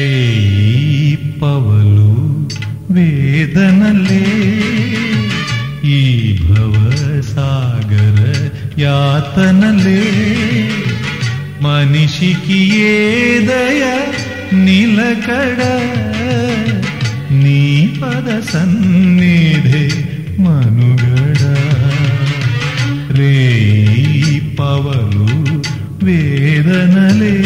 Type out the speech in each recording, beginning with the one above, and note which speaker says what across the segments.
Speaker 1: ఈ పవలు వేదనలే ఈ భవసాగర యాతనలే మనిషికి ఏదయ నిలకడ నీ పద సన్నిధే మనుగడ రే పవలు వేదనలే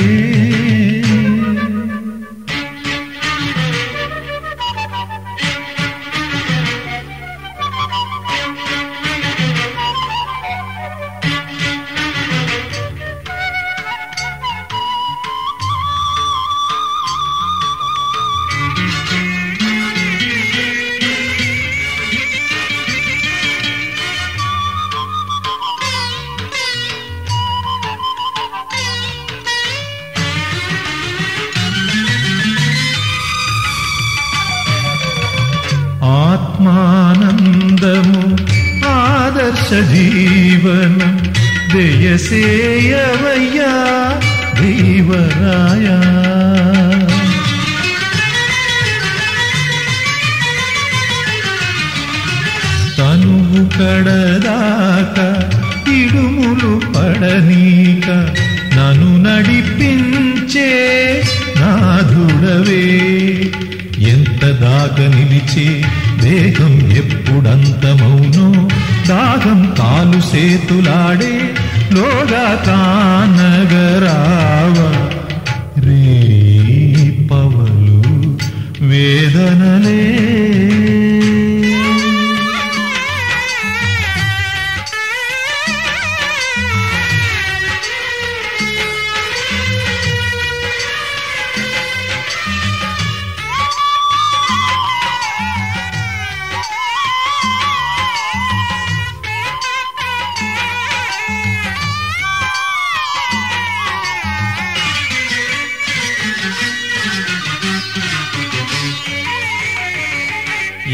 Speaker 1: ఆత్మానందము ఆదర్శ జీవనం దయసేయవయ్యా దేవరాయా తనువు కడదాక ఇడుములు పడనీక నను నడిపించే నాధుడవే ఎంత దాకా నిలిచే దేహం ఎప్పుడంతమౌనో దాహం కాలు సేతులాడే లోగా తానగరావ రే పవలు వేదనలే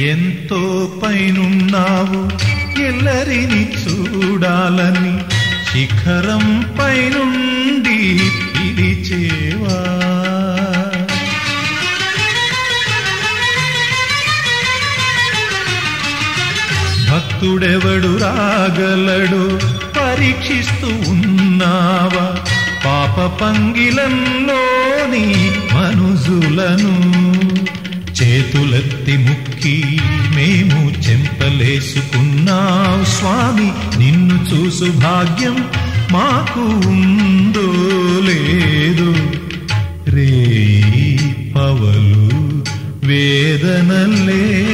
Speaker 1: ఎంతో పైనున్నావు ఎల్లరిని చూడాలని శిఖరం పైనుండి పిలిచేవా. భక్తుడెవడు రాగలడు పరీక్షిస్తూ ఉన్నావా. పాప పంగిలంలోని మనుజులను చేతులెత్తి ముక్కి మేము చెంపలేసుకున్నాం స్వామి. నిన్ను చూసు భాగ్యం మాకు ఉందో లేదు. రే పవలు వేదనలే.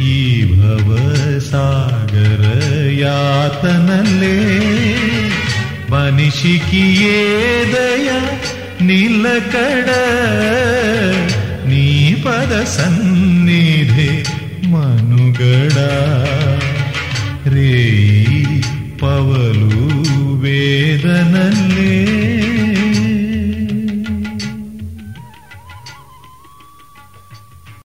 Speaker 1: ఈ భవసాగర యాతనలే. మనిషికి ఏదయ నిలకడ. నీ పద సన్నిధే మనుగడా రే పవలు వేదనలే